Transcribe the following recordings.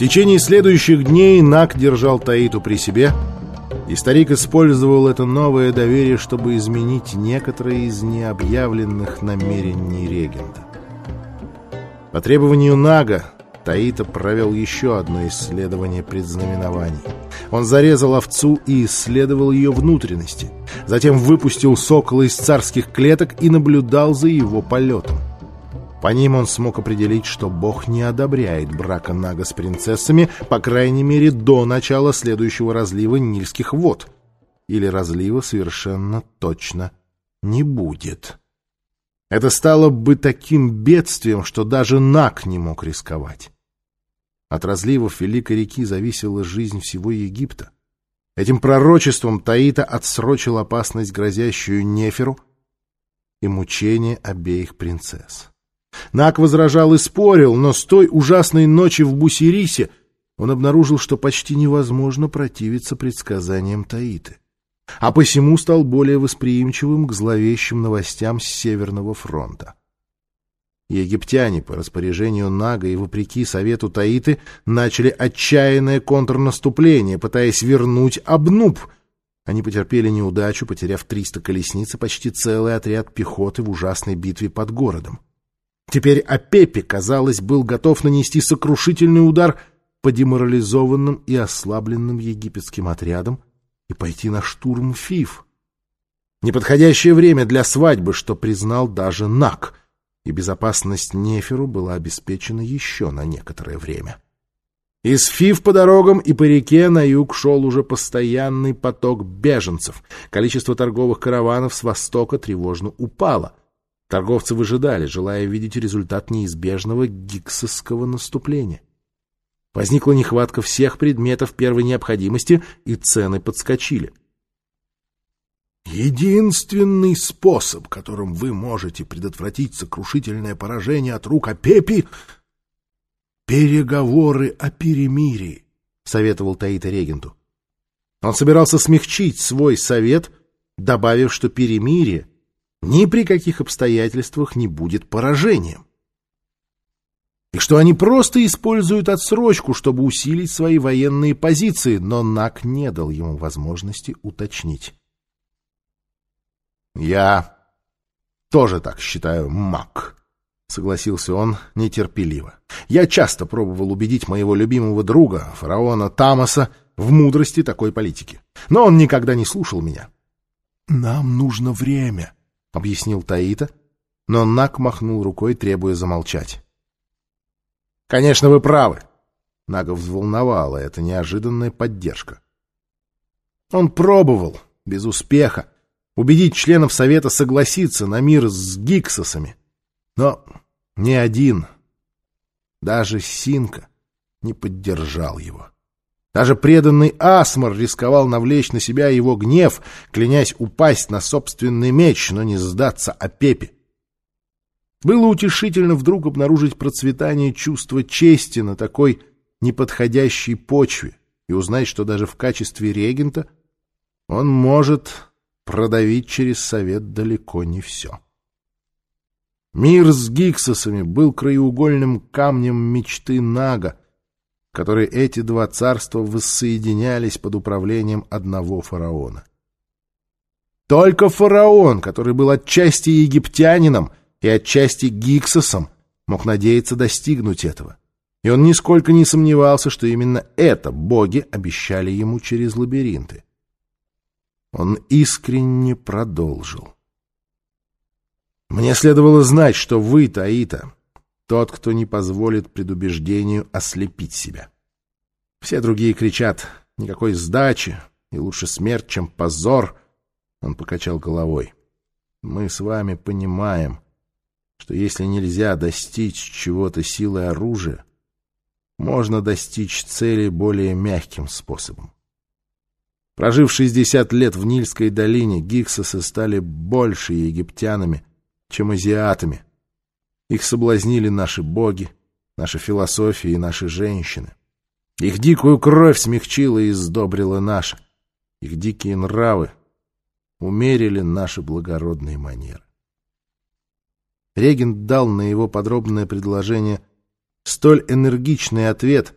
течение следующих дней Нак держал Таиту при себе, и старик использовал это новое доверие, чтобы изменить некоторые из необъявленных намерений регента. По требованию Нага Таита провел еще одно исследование предзнаменований. Он зарезал овцу и исследовал ее внутренности. Затем выпустил сокола из царских клеток и наблюдал за его полетом. По ним он смог определить, что Бог не одобряет брака Нага с принцессами, по крайней мере, до начала следующего разлива Нильских вод. Или разлива совершенно точно не будет. Это стало бы таким бедствием, что даже Нак не мог рисковать. От разливов Великой реки зависела жизнь всего Египта. Этим пророчеством Таита отсрочил опасность, грозящую Неферу, и мучение обеих принцесс. Нак возражал и спорил, но с той ужасной ночи в Бусирисе он обнаружил, что почти невозможно противиться предсказаниям Таиты а посему стал более восприимчивым к зловещим новостям с Северного фронта. Египтяне по распоряжению Нага и вопреки совету Таиты начали отчаянное контрнаступление, пытаясь вернуть Абнуб. Они потерпели неудачу, потеряв 300 колесниц и почти целый отряд пехоты в ужасной битве под городом. Теперь Апепи, казалось, был готов нанести сокрушительный удар по деморализованным и ослабленным египетским отрядам, и пойти на штурм Фиф. Неподходящее время для свадьбы, что признал даже Нак, и безопасность Неферу была обеспечена еще на некоторое время. Из Фиф по дорогам и по реке на юг шел уже постоянный поток беженцев. Количество торговых караванов с востока тревожно упало. Торговцы выжидали, желая видеть результат неизбежного гиксовского наступления. Возникла нехватка всех предметов первой необходимости, и цены подскочили. Единственный способ, которым вы можете предотвратить сокрушительное поражение от рук Апепи — переговоры о перемирии, — советовал Таита регенту. Он собирался смягчить свой совет, добавив, что перемирие ни при каких обстоятельствах не будет поражением и что они просто используют отсрочку, чтобы усилить свои военные позиции, но Нак не дал ему возможности уточнить. «Я тоже так считаю, Мак», — согласился он нетерпеливо. «Я часто пробовал убедить моего любимого друга, фараона Тамаса, в мудрости такой политики, но он никогда не слушал меня». «Нам нужно время», — объяснил Таита, но Нак махнул рукой, требуя замолчать. Конечно, вы правы. Нага взволновала эта неожиданная поддержка. Он пробовал, без успеха, убедить членов Совета согласиться на мир с гиксосами. Но ни один, даже Синка, не поддержал его. Даже преданный Асмар рисковал навлечь на себя его гнев, клянясь упасть на собственный меч, но не сдаться Апепе. Было утешительно вдруг обнаружить процветание чувства чести на такой неподходящей почве и узнать, что даже в качестве регента он может продавить через совет далеко не все. Мир с гиксосами был краеугольным камнем мечты Нага, которой эти два царства воссоединялись под управлением одного фараона. Только фараон, который был отчасти египтянином, и отчасти Гиксосом мог надеяться достигнуть этого. И он нисколько не сомневался, что именно это боги обещали ему через лабиринты. Он искренне продолжил. «Мне следовало знать, что вы, Таита, тот, кто не позволит предубеждению ослепить себя. Все другие кричат «никакой сдачи» и «лучше смерть, чем позор». Он покачал головой. «Мы с вами понимаем» что если нельзя достичь чего-то силой оружия, можно достичь цели более мягким способом. Прожив 60 лет в Нильской долине, гиксосы стали больше египтянами, чем азиатами. Их соблазнили наши боги, наша философия и наши женщины. Их дикую кровь смягчила и сдобрила наша. Их дикие нравы умерили наши благородные манеры. Регент дал на его подробное предложение столь энергичный ответ,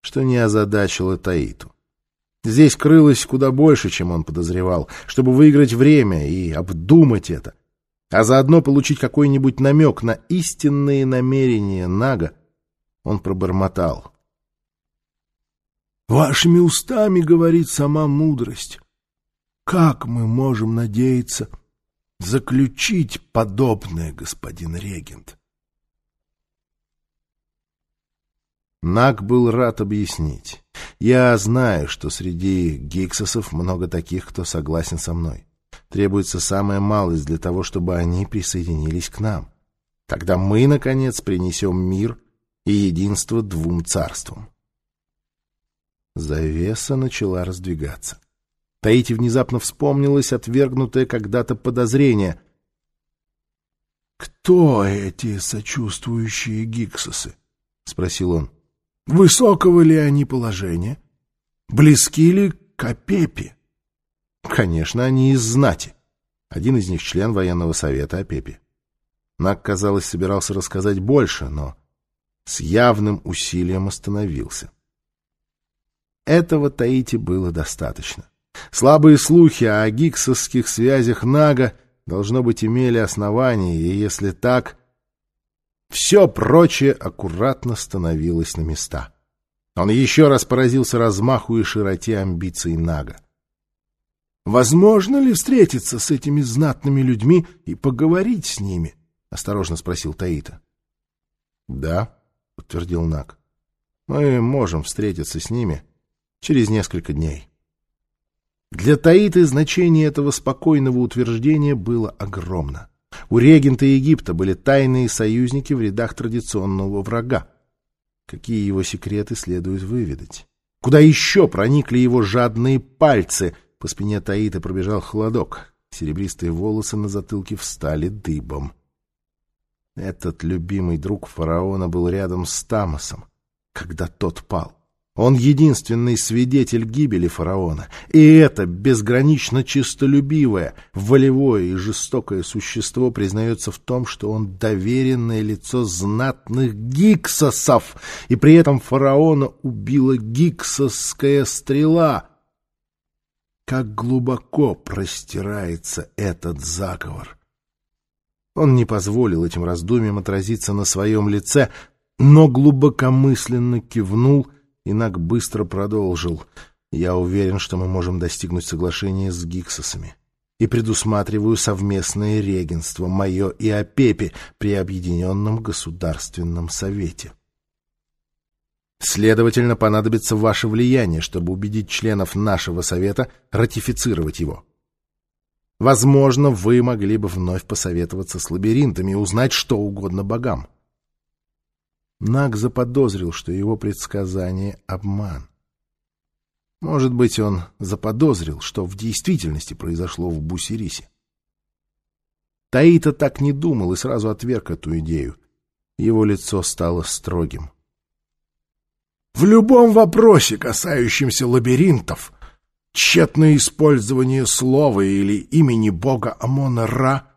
что не озадачило Таиту. Здесь крылось куда больше, чем он подозревал, чтобы выиграть время и обдумать это, а заодно получить какой-нибудь намек на истинные намерения Нага, он пробормотал. «Вашими устами говорит сама мудрость. Как мы можем надеяться заключить подобное, господин регент?» Наг был рад объяснить. Я знаю, что среди гиксосов много таких, кто согласен со мной. Требуется самая малость для того, чтобы они присоединились к нам. Тогда мы, наконец, принесем мир и единство двум царствам. Завеса начала раздвигаться. Таити внезапно вспомнилось отвергнутое когда-то подозрение. «Кто эти сочувствующие гиксосы?» — спросил он. Высокого ли они положения? Близки ли к Апепе? Конечно, они из знати. Один из них член военного совета Апепи. Нак, казалось, собирался рассказать больше, но с явным усилием остановился. Этого Таити было достаточно. Слабые слухи о гиксовских связях Нага, должно быть, имели основания, и если так, все прочее аккуратно становилось на места. Он еще раз поразился размаху и широте амбиций Нага. «Возможно ли встретиться с этими знатными людьми и поговорить с ними?» — осторожно спросил Таита. «Да», — подтвердил Наг. «Мы можем встретиться с ними через несколько дней». Для Таиты значение этого спокойного утверждения было огромно. У регента Египта были тайные союзники в рядах традиционного врага. Какие его секреты следует выведать? Куда еще проникли его жадные пальцы? По спине Таита пробежал холодок. Серебристые волосы на затылке встали дыбом. Этот любимый друг фараона был рядом с Тамосом, когда тот пал. Он единственный свидетель гибели фараона, и это безгранично чистолюбивое, волевое и жестокое существо признается в том, что он доверенное лицо знатных гиксосов, и при этом фараона убила гиксосская стрела. Как глубоко простирается этот заговор! Он не позволил этим раздумьям отразиться на своем лице, но глубокомысленно кивнул — Инак быстро продолжил. «Я уверен, что мы можем достигнуть соглашения с Гиксосами и предусматриваю совместное регенство, мое и Апепи, при Объединенном Государственном Совете. Следовательно, понадобится ваше влияние, чтобы убедить членов нашего Совета ратифицировать его. Возможно, вы могли бы вновь посоветоваться с лабиринтами и узнать что угодно богам. Наг заподозрил, что его предсказание — обман. Может быть, он заподозрил, что в действительности произошло в Бусирисе. Таита так не думал и сразу отверг эту идею. Его лицо стало строгим. В любом вопросе, касающемся лабиринтов, тщетное использование слова или имени бога Амона-Ра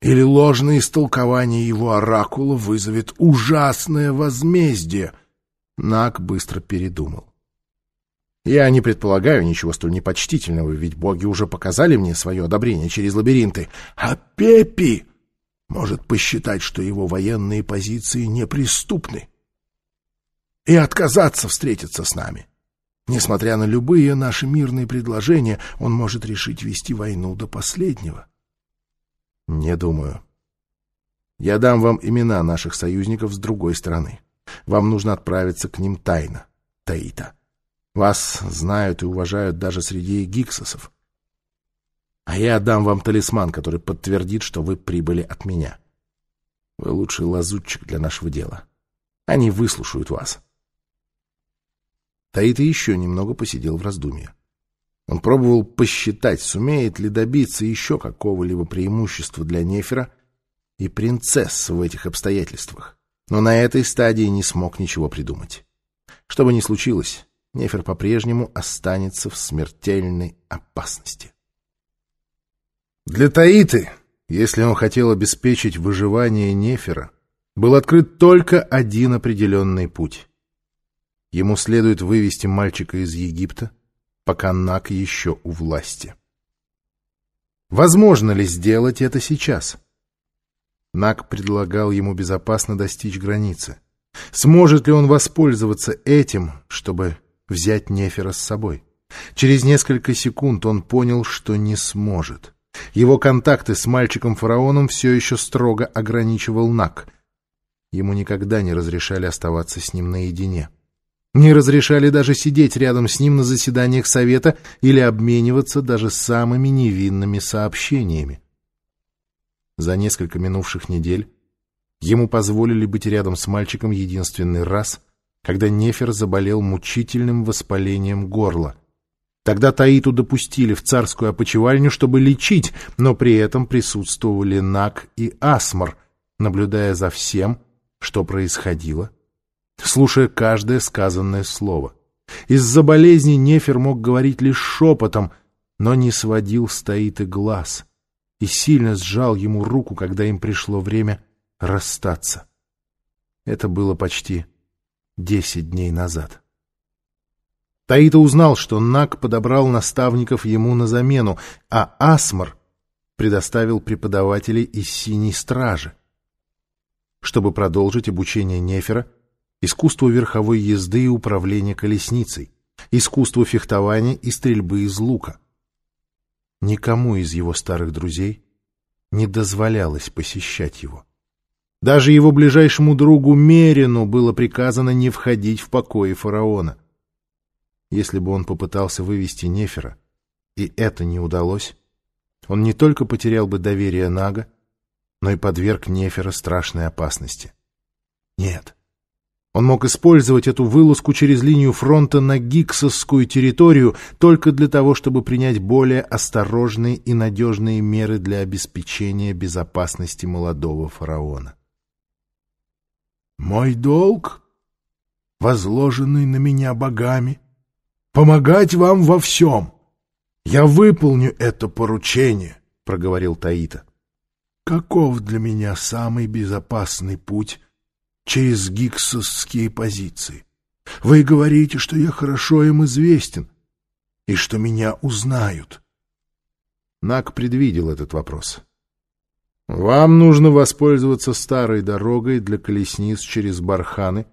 или ложное истолкование его оракула вызовет ужасное возмездие. Нак быстро передумал. Я не предполагаю ничего столь непочтительного, ведь боги уже показали мне свое одобрение через лабиринты. А Пепи может посчитать, что его военные позиции неприступны и отказаться встретиться с нами. Несмотря на любые наши мирные предложения, он может решить вести войну до последнего. Не думаю. Я дам вам имена наших союзников с другой стороны. Вам нужно отправиться к ним тайно, Таита. Вас знают и уважают даже среди гиксосов. А я дам вам талисман, который подтвердит, что вы прибыли от меня. Вы лучший лазутчик для нашего дела. Они выслушают вас. Таита еще немного посидел в раздумье. Он пробовал посчитать, сумеет ли добиться еще какого-либо преимущества для Нефера и принцесс в этих обстоятельствах. Но на этой стадии не смог ничего придумать. Что бы ни случилось, Нефер по-прежнему останется в смертельной опасности. Для Таиты, если он хотел обеспечить выживание Нефера, был открыт только один определенный путь. Ему следует вывести мальчика из Египта, пока Нак еще у власти. Возможно ли сделать это сейчас? Нак предлагал ему безопасно достичь границы. Сможет ли он воспользоваться этим, чтобы взять Нефера с собой? Через несколько секунд он понял, что не сможет. Его контакты с мальчиком-фараоном все еще строго ограничивал Нак. Ему никогда не разрешали оставаться с ним наедине. Не разрешали даже сидеть рядом с ним на заседаниях совета или обмениваться даже самыми невинными сообщениями. За несколько минувших недель ему позволили быть рядом с мальчиком единственный раз, когда Нефер заболел мучительным воспалением горла. Тогда Таиту допустили в царскую опочивальню, чтобы лечить, но при этом присутствовали Нак и Асмар, наблюдая за всем, что происходило, слушая каждое сказанное слово. Из-за болезни Нефер мог говорить лишь шепотом, но не сводил с Таиты глаз и сильно сжал ему руку, когда им пришло время расстаться. Это было почти десять дней назад. Таита узнал, что Нак подобрал наставников ему на замену, а Асмар предоставил преподавателей из Синей Стражи. Чтобы продолжить обучение Нефера, искусству верховой езды и управления колесницей, искусству фехтования и стрельбы из лука. Никому из его старых друзей не дозволялось посещать его. Даже его ближайшему другу Мерину было приказано не входить в покои фараона. Если бы он попытался вывести Нефера, и это не удалось, он не только потерял бы доверие Нага, но и подверг Нефера страшной опасности. Нет. Он мог использовать эту вылазку через линию фронта на гиксовскую территорию только для того, чтобы принять более осторожные и надежные меры для обеспечения безопасности молодого фараона. «Мой долг, возложенный на меня богами, — помогать вам во всем. Я выполню это поручение, — проговорил Таита. Каков для меня самый безопасный путь через гиксовские позиции? Вы говорите, что я хорошо им известен и что меня узнают. Нак предвидел этот вопрос. Вам нужно воспользоваться старой дорогой для колесниц через Барханы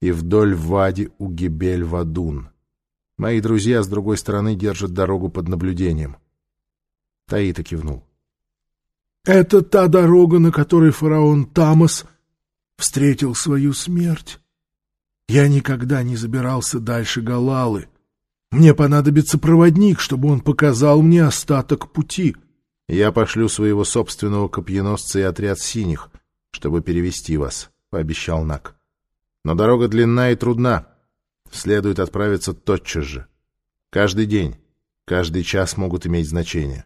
и вдоль Вади у Гибель-Вадун. Мои друзья с другой стороны держат дорогу под наблюдением. Таита кивнул. — Это та дорога, на которой фараон Тамас встретил свою смерть. Я никогда не забирался дальше Галалы. Мне понадобится проводник, чтобы он показал мне остаток пути. Я пошлю своего собственного копьеносца и отряд синих, чтобы перевести вас, — пообещал Нак. Но дорога длинна и трудна следует отправиться тотчас же. Каждый день, каждый час могут иметь значение.